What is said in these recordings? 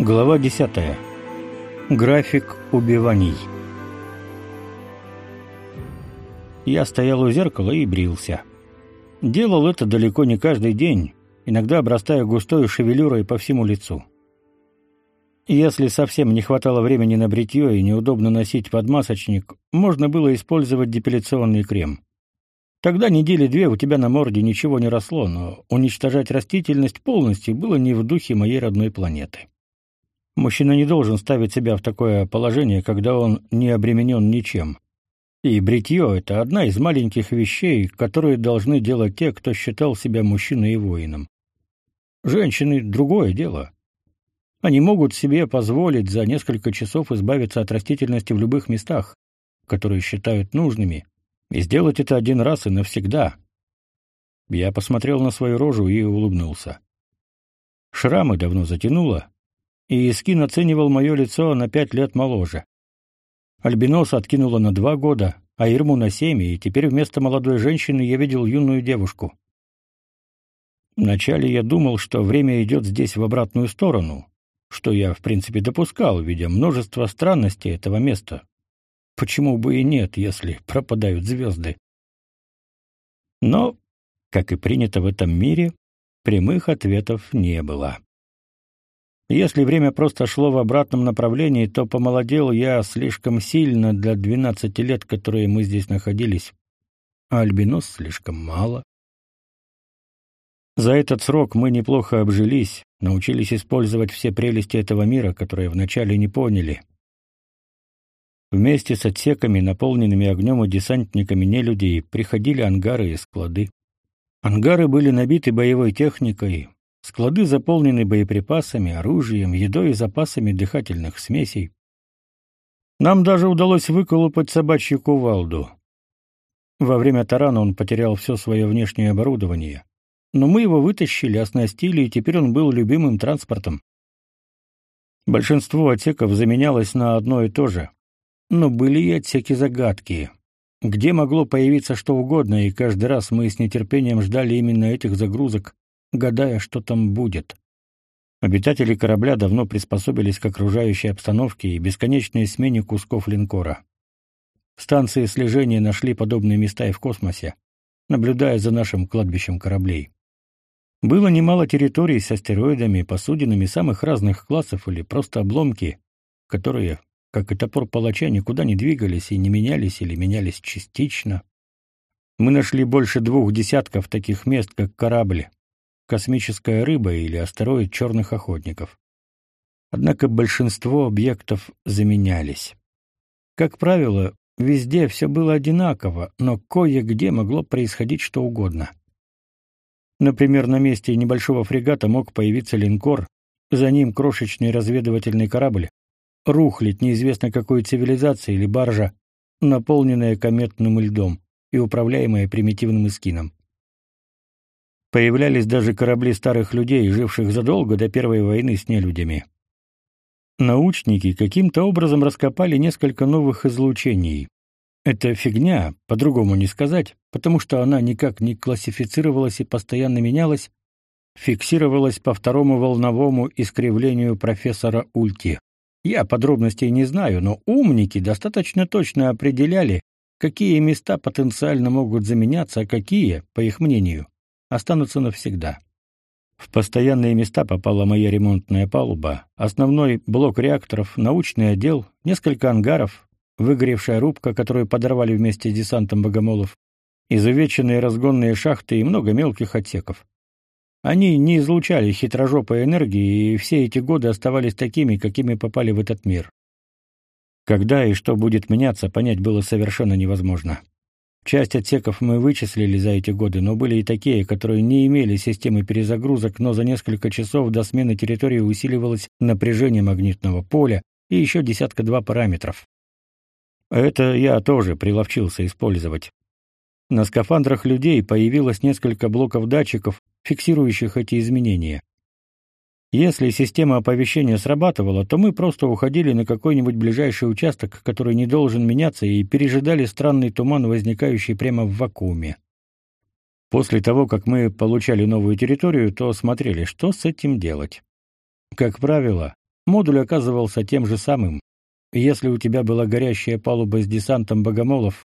Глава 10. График убиваний. Я стоял у зеркала и брился. Делал это далеко не каждый день, иногда обрастая густой шевелюрой по всему лицу. Если совсем не хватало времени на бритье и неудобно носить подмасочник, можно было использовать депиляционный крем. Тогда недели две у тебя на морде ничего не росло, но уничтожать растительность полностью было не в духе моей родной планеты. Мужчина не должен ставить себя в такое положение, когда он не обременен ничем. И бритье — это одна из маленьких вещей, которые должны делать те, кто считал себя мужчиной и воином. Женщины — другое дело. Они могут себе позволить за несколько часов избавиться от растительности в любых местах, которые считают нужными, и сделать это один раз и навсегда. Я посмотрел на свою рожу и улыбнулся. Шрамы давно затянуло, и Искин оценивал мое лицо на пять лет моложе. Альбинос откинула на два года, а Ирму на семь, и теперь вместо молодой женщины я видел юную девушку. Вначале я думал, что время идет здесь в обратную сторону, что я, в принципе, допускал, видя множество странностей этого места, Почему бы и нет, если пропадают звезды? Но, как и принято в этом мире, прямых ответов не было. Если время просто шло в обратном направлении, то помолодел я слишком сильно для двенадцати лет, которые мы здесь находились, а альбинос слишком мало. За этот срок мы неплохо обжились, научились использовать все прелести этого мира, которые вначале не поняли. Вместе с отсеками, наполненными огнем и десантниками нелюдей, приходили ангары и склады. Ангары были набиты боевой техникой, склады заполнены боеприпасами, оружием, едой и запасами дыхательных смесей. Нам даже удалось выколупать собачью кувалду. Во время тарана он потерял все свое внешнее оборудование, но мы его вытащили, оснастили, и теперь он был любимым транспортом. Большинство отсеков заменялось на одно и то же. Но были и отсеки загадки, где могло появиться что угодно, и каждый раз мы с нетерпением ждали именно этих загрузок, гадая, что там будет. Обитатели корабля давно приспособились к окружающей обстановке и бесконечной смене кусков линкора. Станции слежения нашли подобные места и в космосе, наблюдая за нашим кладбищем кораблей. Было немало территорий с астероидами, посудинами самых разных классов или просто обломки, которые как и топор палача, никуда не двигались и не менялись или менялись частично. Мы нашли больше двух десятков таких мест, как корабль, космическая рыба или астероид черных охотников. Однако большинство объектов заменялись. Как правило, везде все было одинаково, но кое-где могло происходить что угодно. Например, на месте небольшого фрегата мог появиться линкор, за ним крошечный разведывательный корабль, рухлить неизвестно какой цивилизации или баржа, наполненная кометным льдом и управляемая примитивным эскином. Появлялись даже корабли старых людей, живших задолго до Первой войны с нелюдями. Научники каким-то образом раскопали несколько новых излучений. Это фигня, по-другому не сказать, потому что она никак не классифицировалась и постоянно менялась, фиксировалась по второму волновому искривлению профессора Ульти. Я подробностей не знаю, но умники достаточно точно определяли, какие места потенциально могут заменяться, а какие, по их мнению, останутся навсегда. В постоянные места попала моя ремонтная палуба, основной блок реакторов, научный отдел, несколько ангаров, выгоревшая рубка, которую подорвали вместе с десантом богомолов, изувеченные разгонные шахты и много мелких отсеков. Они не излучали хитрожопой энергии и все эти годы оставались такими, какими попали в этот мир. Когда и что будет меняться, понять было совершенно невозможно. Часть отсеков мы вычислили за эти годы, но были и такие, которые не имели системы перезагрузок, но за несколько часов до смены территории усиливалось напряжение магнитного поля и еще десятка-два параметров. Это я тоже приловчился использовать. На скафандрах людей появилось несколько блоков датчиков, фиксирующих эти изменения. Если система оповещения срабатывала, то мы просто уходили на какой-нибудь ближайший участок, который не должен меняться, и пережидали странный туман, возникающий прямо в вакууме. После того, как мы получали новую территорию, то смотрели, что с этим делать. Как правило, Модуль оказывался тем же самым. Если у тебя была горящая палуба с десантом богомолов,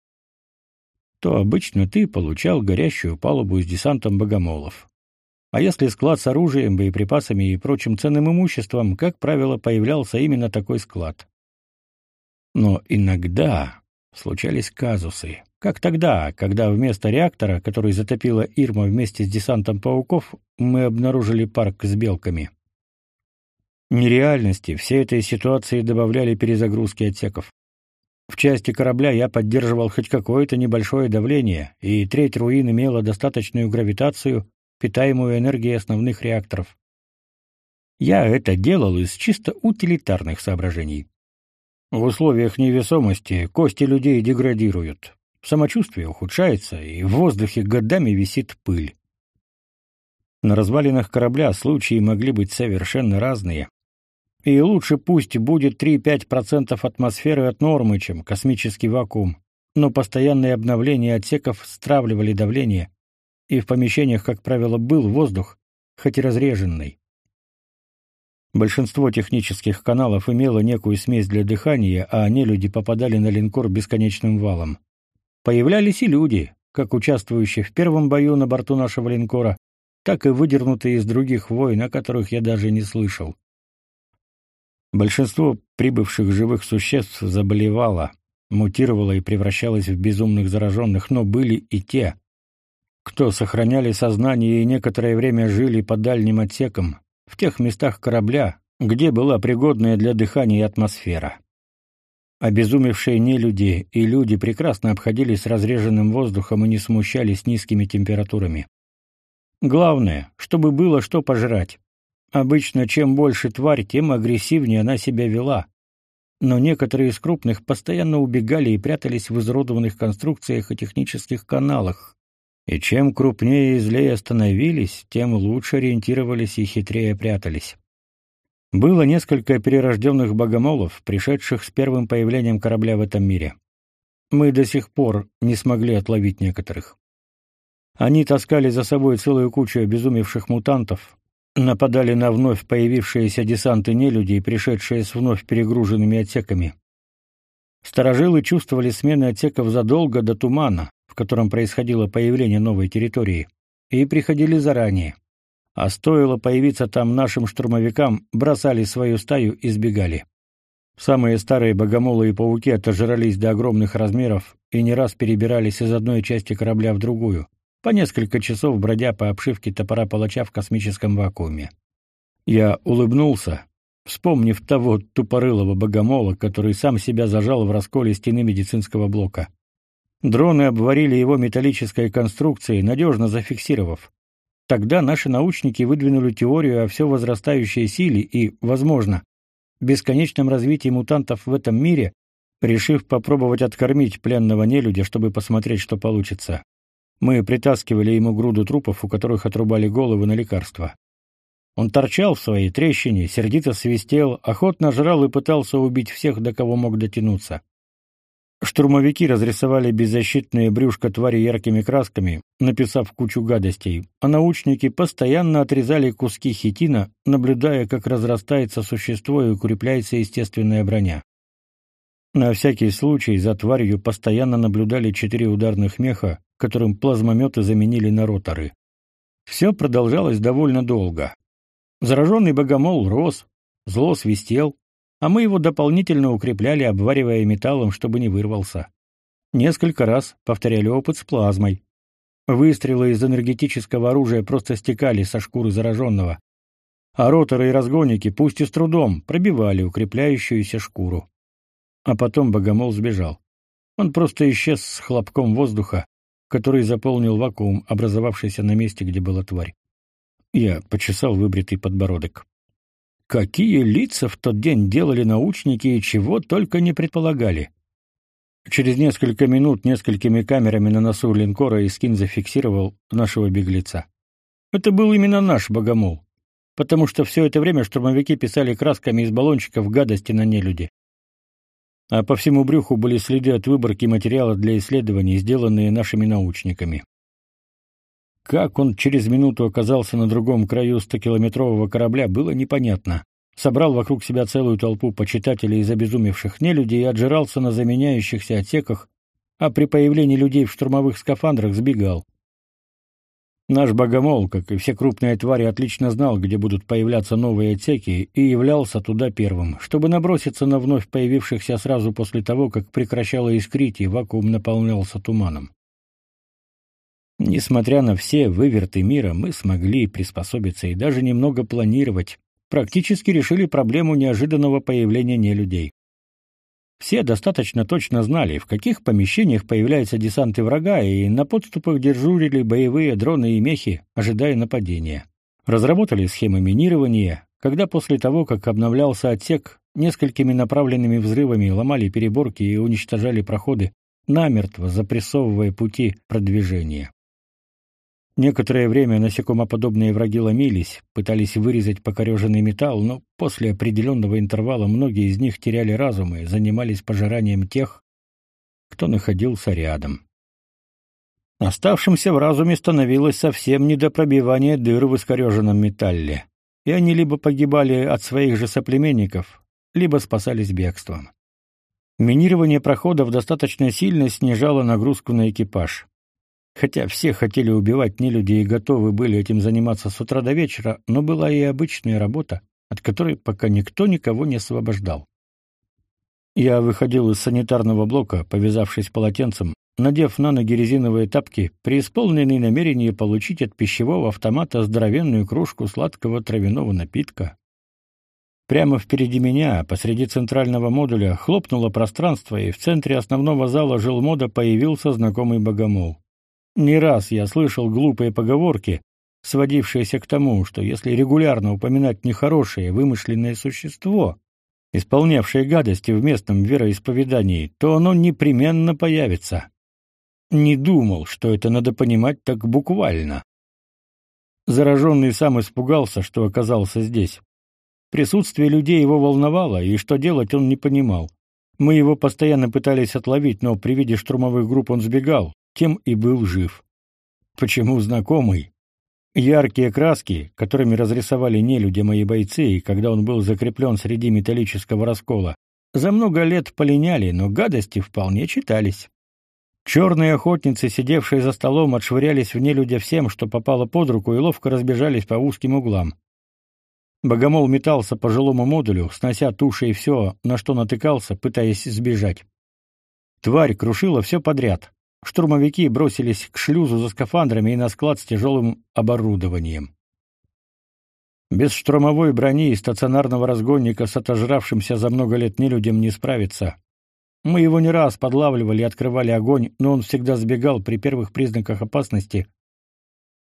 то обычно ты получал горящую палубу с десантом богомолов. А если склад с оружием, боеприпасами и прочим ценным имуществом, как правило, появлялся именно такой склад. Но иногда случались казусы, как тогда, когда вместо реактора, который затопила Ирма вместе с десантом пауков, мы обнаружили парк с белками. Нереальности всей этой ситуации добавляли перезагрузки отсеков. В части корабля я поддерживал хоть какое-то небольшое давление, и треть руин имела достаточную гравитацию, питаемую энергией основных реакторов. Я это делал из чисто утилитарных соображений. В условиях невесомости кости людей деградируют, самочувствие ухудшается, и в воздухе годами висит пыль. На развалинах корабля случаи могли быть совершенно разные. И лучше пусть будет 3-5% атмосферы от нормы, чем космический вакуум, но постоянные обновления отсеков стравливали давление, и в помещениях, как правило, был воздух, хоть и разреженный. Большинство технических каналов имело некую смесь для дыхания, а нелюди попадали на линкор бесконечным валом. Появлялись и люди, как участвующие в первом бою на борту нашего линкора, так и выдернутые из других войн, о которых я даже не слышал. Большинство прибывших живых существ заболевало, мутировало и превращалось в безумных зараженных, но были и те, кто сохраняли сознание и некоторое время жили по дальним отсекам, в тех местах корабля, где была пригодная для дыхания атмосфера. Обезумевшие нелюди и люди прекрасно обходились с разреженным воздухом и не смущались низкими температурами. Главное, чтобы было что пожрать. Обычно чем больше тварь, тем агрессивнее она себя вела. Но некоторые из крупных постоянно убегали и прятались в изуродованных конструкциях и технических каналах. И чем крупнее и злее становились, тем лучше ориентировались и хитрее прятались. Было несколько перерожденных богомолов, пришедших с первым появлением корабля в этом мире. Мы до сих пор не смогли отловить некоторых. Они таскали за собой целую кучу обезумевших мутантов, нападали на вновь появившиеся десанты нелюдей, пришедшие с вновь перегруженными отсеками. Старожилы чувствовали смены отсеков задолго до тумана, в котором происходило появление новой территории, и приходили заранее. А стоило появиться там нашим штурмовикам, бросали свою стаю и сбегали. Самые старые богомолы и пауки отожрались до огромных размеров и не раз перебирались из одной части корабля в другую, по несколько часов бродя по обшивке топора палача в космическом вакууме. Я улыбнулся, вспомнив того тупорылого богомола, который сам себя зажал в расколе стены медицинского блока. Дроны обварили его металлической конструкцией, надежно зафиксировав. Тогда наши научники выдвинули теорию о все возрастающей силе и, возможно, бесконечном развитии мутантов в этом мире, решив попробовать откормить пленного нелюдя, чтобы посмотреть, что получится. Мы притаскивали ему груду трупов, у которых отрубали головы на лекарства. Он торчал в своей трещине, сердито свистел, охотно жрал и пытался убить всех, до кого мог дотянуться. Штурмовики разрисовали беззащитное брюшко твари яркими красками, написав кучу гадостей, а научники постоянно отрезали куски хитина, наблюдая, как разрастается существо и укрепляется естественная броня. На всякий случай за тварью постоянно наблюдали четыре ударных меха, которым плазмометы заменили на роторы. Все продолжалось довольно долго. Зараженный богомол рос, зло свистел, а мы его дополнительно укрепляли, обваривая металлом, чтобы не вырвался. Несколько раз повторяли опыт с плазмой. Выстрелы из энергетического оружия просто стекали со шкуры зараженного, а роторы и разгонники, пусть и с трудом, пробивали укрепляющуюся шкуру. А потом богомол сбежал. Он просто исчез с хлопком воздуха, который заполнил вакуум, образовавшийся на месте, где была тварь. Я почесал выбритый подбородок. Какие лица в тот день делали научники и чего только не предполагали. Через несколько минут несколькими камерами на носу линкора Искин зафиксировал нашего беглеца. Это был именно наш богомол, потому что все это время штурмовики писали красками из баллончиков гадости на нелюди. А по всему брюху были следы от выборки материала для исследований, сделанные нашими научниками. Как он через минуту оказался на другом краю стокилометрового корабля, было непонятно. собрал вокруг себя целую толпу почитателей из обезумевших нелюдей и отжирался на заменяющихся отсеках, а при появлении людей в штурмовых скафандрах сбегал. Наш богомол, как и все крупные твари, отлично знал, где будут появляться новые отсеки, и являлся туда первым, чтобы наброситься на вновь появившихся сразу после того, как прекращало искрить и вакуум наполнялся туманом. Несмотря на все выверты мира, мы смогли приспособиться и даже немного планировать, практически решили проблему неожиданного появления нелюдей. Все достаточно точно знали, в каких помещениях появляются десанты врага, и на подступах дежурили боевые дроны и мехи, ожидая нападения. Разработали схемы минирования, когда после того, как обновлялся отсек, несколькими направленными взрывами ломали переборки и уничтожали проходы, намертво запрессовывая пути продвижения. Некоторое время насекомоподобные враги ломились, пытались вырезать покореженный металл, но после определенного интервала многие из них теряли разум и занимались пожиранием тех, кто находился рядом. Оставшимся в разуме становилось совсем не до пробивания дыр в искореженном металле, и они либо погибали от своих же соплеменников, либо спасались бегством. Минирование проходов достаточно сильно снижало нагрузку на экипаж. Хотя все хотели убивать нелюдей и готовы были этим заниматься с утра до вечера, но была и обычная работа, от которой пока никто никого не освобождал. Я выходил из санитарного блока, повязавшись полотенцем, надев на ноги резиновые тапки, преисполненный намерение получить от пищевого автомата здоровенную кружку сладкого травяного напитка. Прямо впереди меня, посреди центрального модуля, хлопнуло пространство, и в центре основного зала жилмода появился знакомый богомол. Не раз я слышал глупые поговорки, сводившиеся к тому, что если регулярно упоминать нехорошее вымышленное существо, исполнявшее гадости в местном вероисповедании, то оно непременно появится. Не думал, что это надо понимать так буквально. Зараженный сам испугался, что оказался здесь. Присутствие людей его волновало, и что делать он не понимал. Мы его постоянно пытались отловить, но при виде штурмовых групп он сбегал, тем и был жив. Почему знакомый? Яркие краски, которыми разрисовали нелюди мои бойцы, и когда он был закреплен среди металлического раскола, за много лет полиняли, но гадости вполне читались. Черные охотницы, сидевшие за столом, отшвырялись в нелюдя всем, что попало под руку, и ловко разбежались по узким углам. Богомол метался по жилому модулю, снося туши и все, на что натыкался, пытаясь сбежать. Тварь крушила все подряд, штурмовики бросились к шлюзу за скафандрами и на склад с тяжелым оборудованием. Без штурмовой брони и стационарного разгонника с отожравшимся за много лет нелюдям не справиться. Мы его не раз подлавливали и открывали огонь, но он всегда сбегал при первых признаках опасности,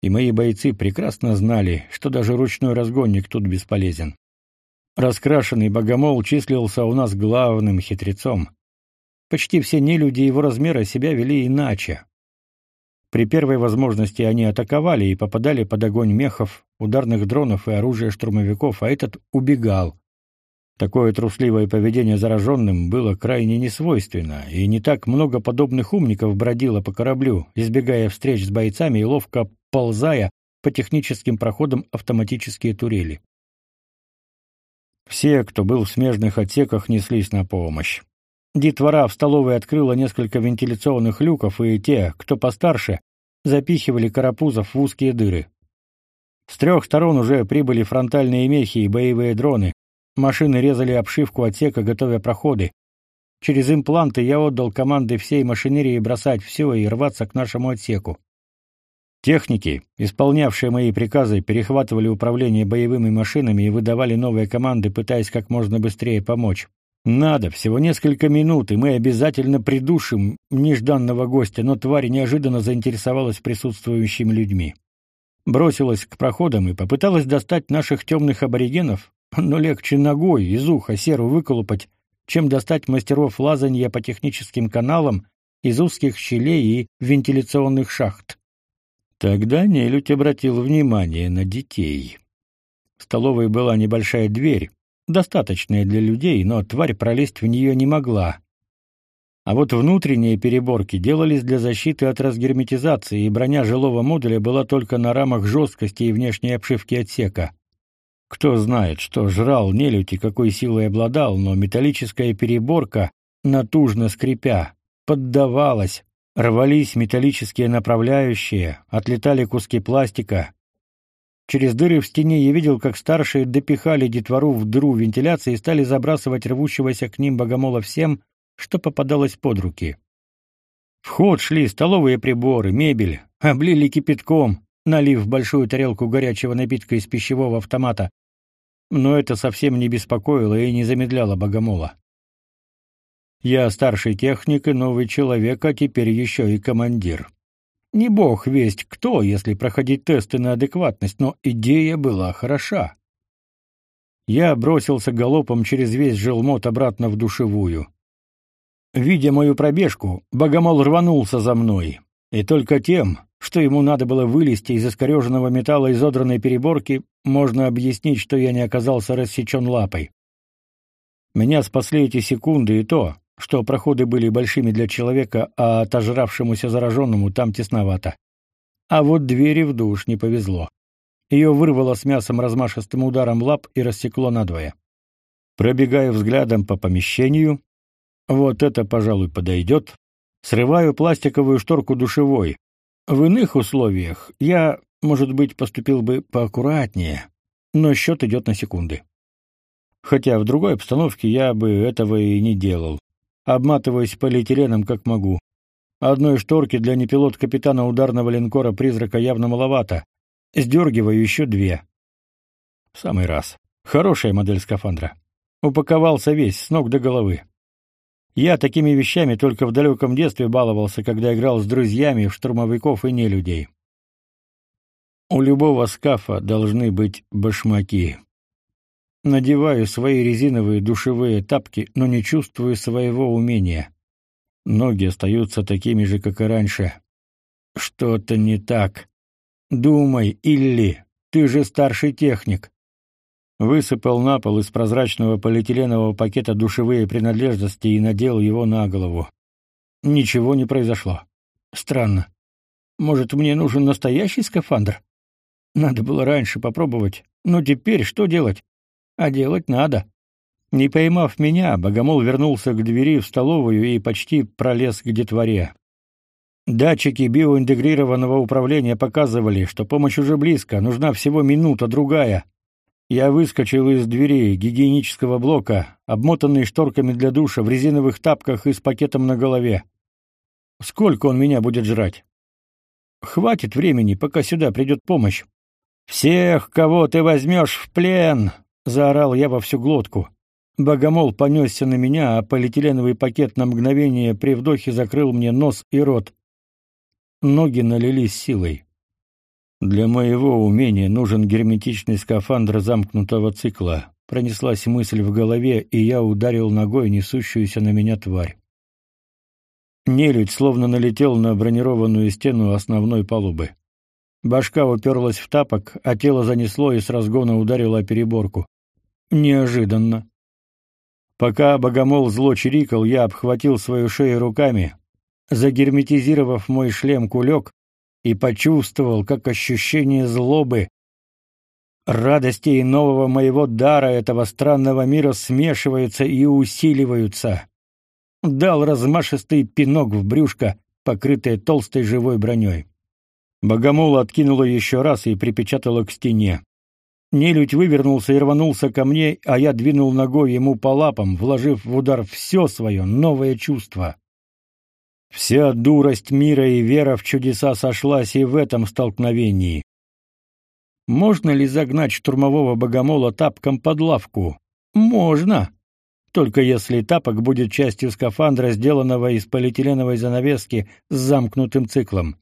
и мои бойцы прекрасно знали, что даже ручной разгонник тут бесполезен. Раскрашенный богомол числился у нас главным хитрецом. Почти все нелюди его размера себя вели иначе. При первой возможности они атаковали и попадали под огонь мехов, ударных дронов и оружия штурмовиков, а этот убегал. Такое трусливое поведение зараженным было крайне несвойственно, и не так много подобных умников бродило по кораблю, избегая встреч с бойцами и ловко ползая по техническим проходам автоматические турели. Все, кто был в смежных отсеках, неслись на помощь. Детвора в столовой открыла несколько вентиляционных люков, и те, кто постарше, запихивали карапузов в узкие дыры. С трех сторон уже прибыли фронтальные мехи и боевые дроны. Машины резали обшивку отсека, готовя проходы. Через импланты я отдал команды всей машинерии бросать все и рваться к нашему отсеку. Техники, исполнявшие мои приказы, перехватывали управление боевыми машинами и выдавали новые команды, пытаясь как можно быстрее помочь. Надо, всего несколько минут, и мы обязательно придушим нежданного гостя, но тварь неожиданно заинтересовалась присутствующими людьми. Бросилась к проходам и попыталась достать наших темных аборигенов, но легче ногой из уха серу выколупать, чем достать мастеров лазанья по техническим каналам из узких щелей и вентиляционных шахт. Тогда нелюдь обратил внимание на детей. В столовой была небольшая дверь, достаточная для людей, но тварь пролезть в нее не могла. А вот внутренние переборки делались для защиты от разгерметизации, и броня жилого модуля была только на рамах жесткости и внешней обшивки отсека. Кто знает, что жрал нелюдь и какой силой обладал, но металлическая переборка, натужно скрипя, поддавалась, рвались металлические направляющие, отлетали куски пластика. Через дыры в стене я видел, как старшие допихали детвору в дыру вентиляции и стали забрасывать рвущегося к ним богомола всем, что попадалось под руки. В ход шли столовые приборы, мебель, облили кипятком, налив в большую тарелку горячего напитка из пищевого автомата, но это совсем не беспокоило и не замедляло богомола. Я старший техник и новый человек, а теперь еще и командир. Не бог весть кто, если проходить тесты на адекватность, но идея была хороша. Я бросился галопом через весь жилмот обратно в душевую. Видя мою пробежку, богомол рванулся за мной, и только тем, что ему надо было вылезти из искореженного металла изодранной переборки, можно объяснить, что я не оказался рассечен лапой. Меня спасли эти секунды и то, что проходы были большими для человека, а отожравшемуся зараженному там тесновато. А вот двери в душ не повезло. Ее вырвало с мясом размашистым ударом лап и рассекло надвое. Пробегая взглядом по помещению, вот это, пожалуй, подойдет, срываю пластиковую шторку душевой, в иных условиях я, может быть, поступил бы поаккуратнее, но счет идет на секунды. Хотя в другой обстановке я бы этого и не делал. Обматываясь полиэтиленом как могу. Одной шторки для непилот капитана ударного линкора «Призрака» явно маловато. Сдергиваю еще две. В самый раз. Хорошая модель скафандра. Упаковался весь, с ног до головы. Я такими вещами только в далеком детстве баловался, когда играл с друзьями в штурмовиков и нелюдей. У любого скафа должны быть башмаки. Надеваю свои резиновые душевые тапки, но не чувствую своего умения. Ноги остаются такими же, как и раньше. Что-то не так. Думай, Илли, ты же старший техник высыпал на пол из прозрачного полиэтиленового пакета душевые принадлежности и надел его на голову. Ничего не произошло. Странно. Может, мне нужен настоящий скафандр? Надо было раньше попробовать. Но теперь что делать? А делать надо. Не поймав меня, богомол вернулся к двери в столовую и почти пролез к детворе. Датчики биоинтегрированного управления показывали, что помощь уже близко, нужна всего минута-другая. Я выскочил из двери гигиенического блока, обмотанный шторками для душа, в резиновых тапках и с пакетом на голове. Сколько он меня будет жрать? Хватит времени, пока сюда придет помощь. «Всех, кого ты возьмешь в плен!» — заорал я во всю глотку. Богомол понесся на меня, а полиэтиленовый пакет на мгновение при вдохе закрыл мне нос и рот. Ноги налились силой. Для моего умения нужен герметичный скафандр замкнутого цикла. Пронеслась мысль в голове, и я ударил ногой несущуюся на меня тварь. Нелюдь словно налетел на бронированную стену основной палубы. Башка уперлась в тапок, а тело занесло и с разгона ударило о переборку. Неожиданно. Пока богомол зло чирикал, я обхватил свою шею руками, загерметизировав мой шлем кулек, и почувствовал, как ощущение злобы, радости и нового моего дара этого странного мира смешиваются и усиливаются. Дал размашистый пинок в брюшко, покрытое толстой живой броней. Богомола откинула еще раз и припечатала к стене. Нелюдь вывернулся и рванулся ко мне, а я двинул ногой ему по лапам, вложив в удар все свое новое чувство. Вся дурость мира и вера в чудеса сошлась и в этом столкновении. Можно ли загнать штурмового богомола тапком под лавку? Можно. Только если тапок будет частью скафандра, сделанного из полиэтиленовой занавески с замкнутым циклом.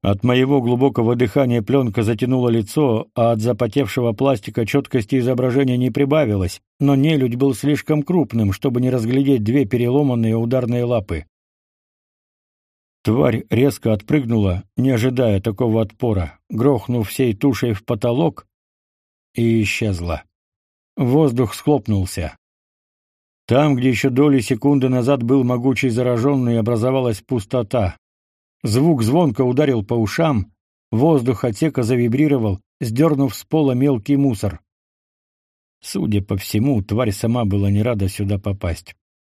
От моего глубокого дыхания пленка затянула лицо, а от запотевшего пластика четкости изображения не прибавилось, но нелюдь был слишком крупным, чтобы не разглядеть две переломанные ударные лапы. Тварь резко отпрыгнула, не ожидая такого отпора, грохнув всей тушей в потолок и исчезла. Воздух схлопнулся. Там, где еще доли секунды назад был могучий зараженный, образовалась пустота. Звук звонко ударил по ушам, воздух отсека завибрировал, сдернув с пола мелкий мусор. Судя по всему, тварь сама была не рада сюда попасть.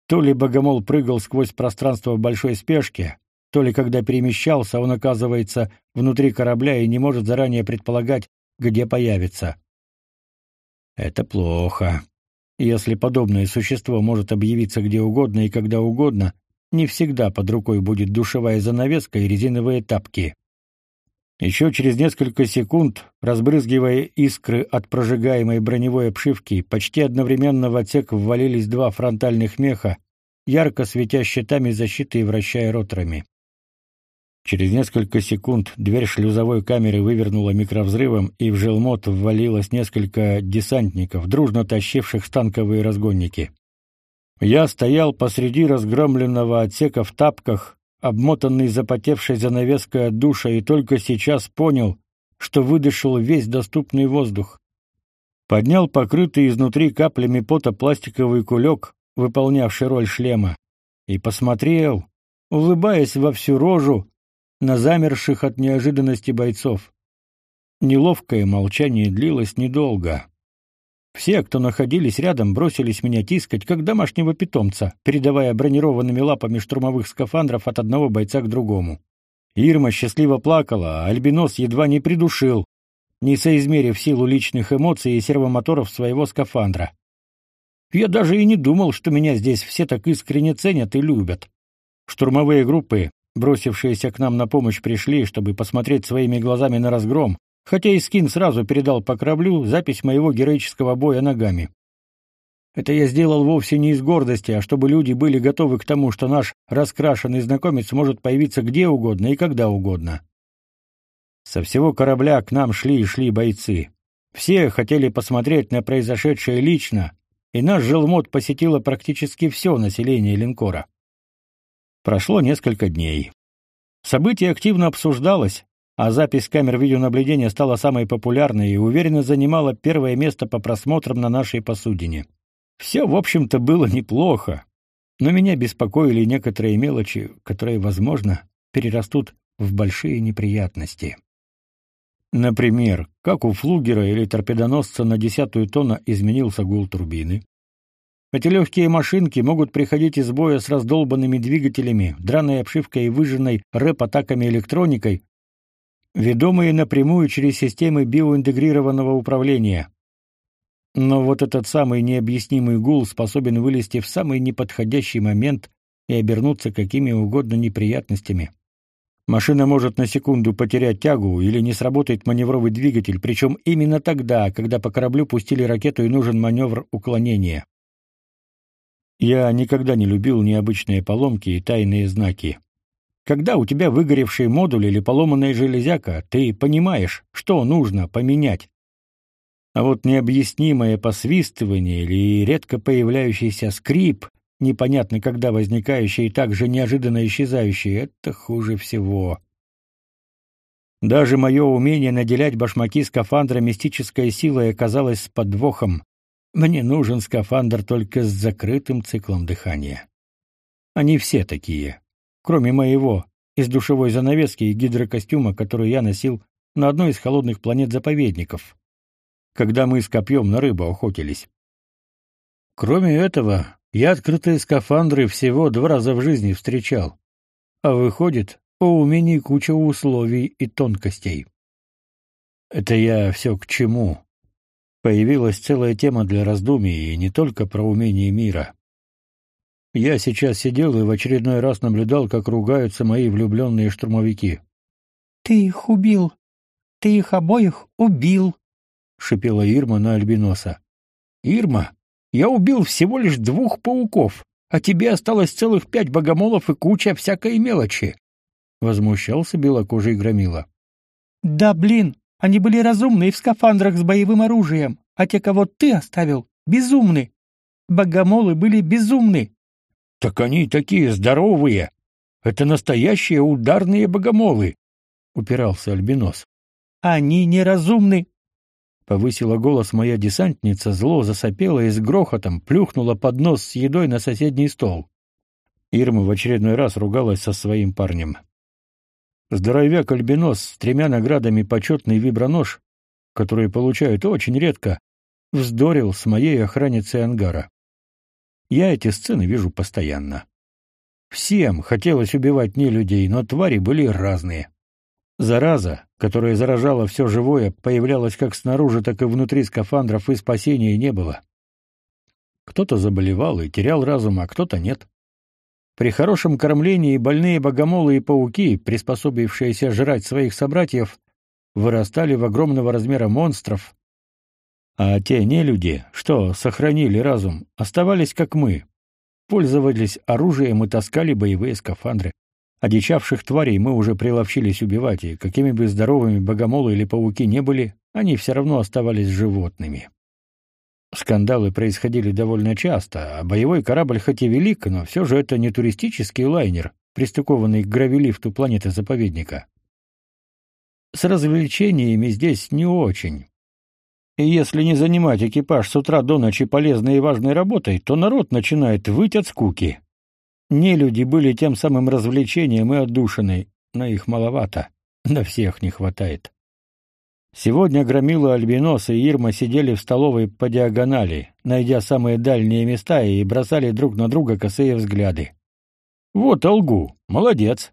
То ли богомол прыгал сквозь пространство в большой спешке, то ли когда перемещался, он оказывается внутри корабля и не может заранее предполагать, где появится. Это плохо. Если подобное существо может объявиться где угодно и когда угодно, не всегда под рукой будет душевая занавеска и резиновые тапки. Еще через несколько секунд, разбрызгивая искры от прожигаемой броневой обшивки, почти одновременно в отсек ввалились два фронтальных меха, ярко светя щитами защиты и вращая роторами. Через несколько секунд дверь шлюзовой камеры вывернула микровзрывом, и в желмот ввалилось несколько десантников, дружно тащивших станковые разгонники. Я стоял посреди разгромленного отсека в тапках, обмотанный запотевшей занавеской от душа, и только сейчас понял, что выдышал весь доступный воздух. Поднял покрытый изнутри каплями пота пластиковый кулек, выполнявший роль шлема, и посмотрел, улыбаясь во всю рожу, на замерших от неожиданности бойцов. Неловкое молчание длилось недолго. Все, кто находились рядом, бросились меня тискать, как домашнего питомца, передавая бронированными лапами штурмовых скафандров от одного бойца к другому. Ирма счастливо плакала, а Альбинос едва не придушил, не соизмерив силу личных эмоций и сервомоторов своего скафандра. Я даже и не думал, что меня здесь все так искренне ценят и любят. Штурмовые группы, бросившиеся к нам на помощь, пришли, чтобы посмотреть своими глазами на разгром, хотя и Скин сразу передал по кораблю запись моего героического боя ногами. Это я сделал вовсе не из гордости, а чтобы люди были готовы к тому, что наш раскрашенный знакомец может появиться где угодно и когда угодно. Со всего корабля к нам шли и шли бойцы. Все хотели посмотреть на произошедшее лично, и наш жилмот посетило практически все население линкора. Прошло несколько дней. Событие активно обсуждалось, а запись камер видеонаблюдения стала самой популярной и уверенно занимала первое место по просмотрам на нашей посудине. Все, в общем-то, было неплохо, но меня беспокоили некоторые мелочи, которые, возможно, перерастут в большие неприятности. Например, как у флугера или торпедоносца на десятую тонну изменился гул турбины. Эти легкие машинки могут приходить из боя с раздолбанными двигателями, драной обшивкой и выжженной рэп-атаками электроникой, ведомые напрямую через системы биоинтегрированного управления. Но вот этот самый необъяснимый гул способен вылезти в самый неподходящий момент и обернуться какими угодно неприятностями. Машина может на секунду потерять тягу или не сработает маневровый двигатель, причем именно тогда, когда по кораблю пустили ракету и нужен маневр уклонения. Я никогда не любил необычные поломки и тайные знаки. Когда у тебя выгоревший модуль или поломанная железяка, ты понимаешь, что нужно поменять. А вот необъяснимое посвистывание или редко появляющийся скрип, непонятно когда возникающий и также неожиданно исчезающий, это хуже всего. Даже мое умение наделять башмаки скафандра мистической силой оказалось с подвохом. Мне нужен скафандр только с закрытым циклом дыхания. Они все такие кроме моего, из душевой занавески и гидрокостюма, который я носил на одной из холодных планет-заповедников, когда мы с копьем на рыбу охотились. Кроме этого, я открытые скафандры всего два раза в жизни встречал. А выходит, у умений куча условий и тонкостей. Это я все к чему. Появилась целая тема для раздумий, и не только про умение мира. Я сейчас сидел и в очередной раз наблюдал, как ругаются мои влюбленные штурмовики. Ты их убил. Ты их обоих убил, шипела Ирма на Альбиноса. Ирма, я убил всего лишь двух пауков, а тебе осталось целых пять богомолов и куча всякой мелочи, возмущался белокожий громила. Да блин, они были разумные в скафандрах с боевым оружием, а те, кого ты оставил, безумны. Богомолы были безумны. Так они такие здоровые. Это настоящие ударные богомолы, упирался Альбинос. Они неразумны, повысила голос моя десантница, зло засопела и с грохотом плюхнула под нос с едой на соседний стол. Ирма в очередной раз ругалась со своим парнем. Здоровяк Альбинос с тремя наградами почетный вибронож, которые получают очень редко, вздорил с моей охранницей ангара. Я эти сцены вижу постоянно. Всем хотелось убивать не людей, но твари были разные. Зараза, которая заражала все живое, появлялась как снаружи, так и внутри скафандров, и спасения не было. Кто-то заболевал и терял разум, а кто-то нет. При хорошем кормлении больные богомолы и пауки, приспособившиеся жрать своих собратьев, вырастали в огромного размера монстров, а те нелюди, что сохранили разум, оставались как мы, пользовались оружием и таскали боевые скафандры. Одичавших тварей мы уже приловчились убивать, и какими бы здоровыми богомолы или пауки не были, они все равно оставались животными. Скандалы происходили довольно часто, а боевой корабль хоть и велик, но все же это не туристический лайнер, пристыкованный к гравилифту планеты-заповедника. С развлечениями здесь не очень. И если не занимать экипаж с утра до ночи полезной и важной работой, то народ начинает выть от скуки. Нелюди были тем самым развлечением и отдушиной, но их маловато, на всех не хватает. Сегодня Громила Альбинос и Ирма сидели в столовой по диагонали, найдя самые дальние места и бросали друг на друга косые взгляды. Вот Алгу, молодец.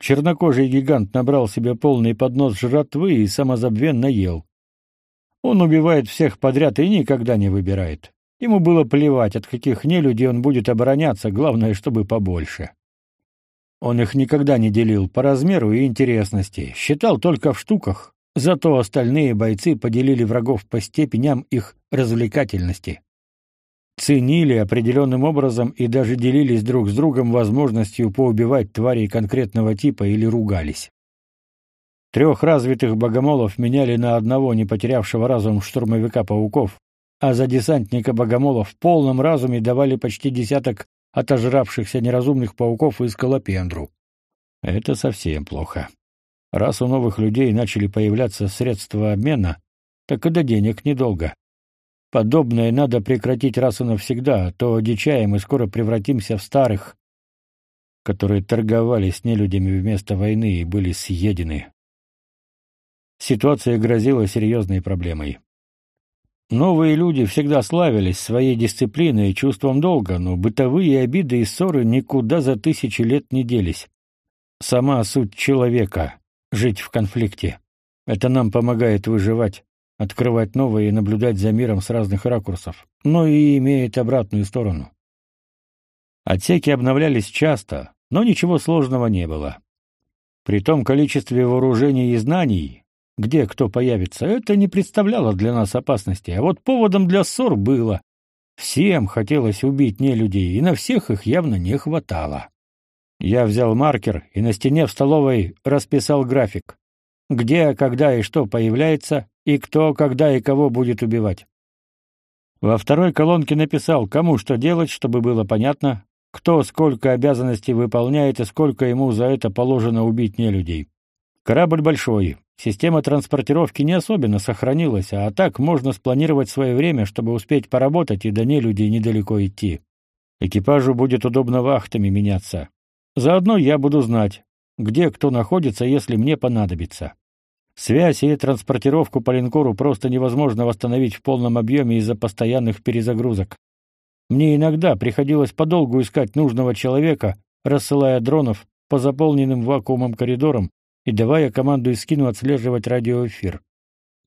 Чернокожий гигант набрал себе полный поднос жратвы и самозабвенно ел. Он убивает всех подряд и никогда не выбирает. Ему было плевать, от каких нелюдей он будет обороняться, главное, чтобы побольше. Он их никогда не делил по размеру и интересности, считал только в штуках, зато остальные бойцы поделили врагов по степеням их развлекательности. Ценили определенным образом и даже делились друг с другом возможностью поубивать тварей конкретного типа или ругались. Трех развитых богомолов меняли на одного не потерявшего разум штурмовика пауков, а за десантника богомолов в полном разуме давали почти десяток отожравшихся неразумных пауков и скалопендру. Это совсем плохо. Раз у новых людей начали появляться средства обмена, так и до денег недолго. Подобное надо прекратить раз и навсегда, а то дичаем и скоро превратимся в старых, которые торговали с нелюдями вместо войны и были съедены. Ситуация грозила серьезной проблемой. Новые люди всегда славились своей дисциплиной и чувством долга, но бытовые обиды и ссоры никуда за тысячи лет не делись. Сама суть человека — жить в конфликте. Это нам помогает выживать, открывать новое и наблюдать за миром с разных ракурсов, но и имеет обратную сторону. Отсеки обновлялись часто, но ничего сложного не было. При том количестве вооружений и знаний, где кто появится, это не представляло для нас опасности, а вот поводом для ссор было. Всем хотелось убить нелюдей, и на всех их явно не хватало. Я взял маркер и на стене в столовой расписал график. Где, когда и что появляется, и кто, когда и кого будет убивать. Во второй колонке написал, кому что делать, чтобы было понятно, кто сколько обязанностей выполняет и сколько ему за это положено убить нелюдей. Корабль большой, Система транспортировки не особенно сохранилась, а так можно спланировать свое время, чтобы успеть поработать и до нелюдей недалеко идти. Экипажу будет удобно вахтами меняться. Заодно я буду знать, где кто находится, если мне понадобится. Связь и транспортировку по линкору просто невозможно восстановить в полном объеме из-за постоянных перезагрузок. Мне иногда приходилось подолгу искать нужного человека, рассылая дронов по заполненным вакуумом коридорам, и давая команду Искину отслеживать радиоэфир.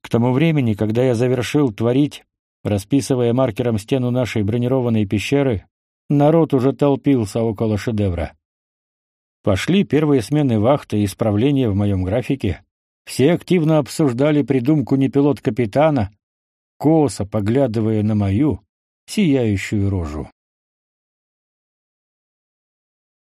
К тому времени, когда я завершил творить, расписывая маркером стену нашей бронированной пещеры, народ уже толпился около шедевра. Пошли первые смены вахты и исправления в моем графике. Все активно обсуждали придумку непилот капитана, косо поглядывая на мою сияющую рожу.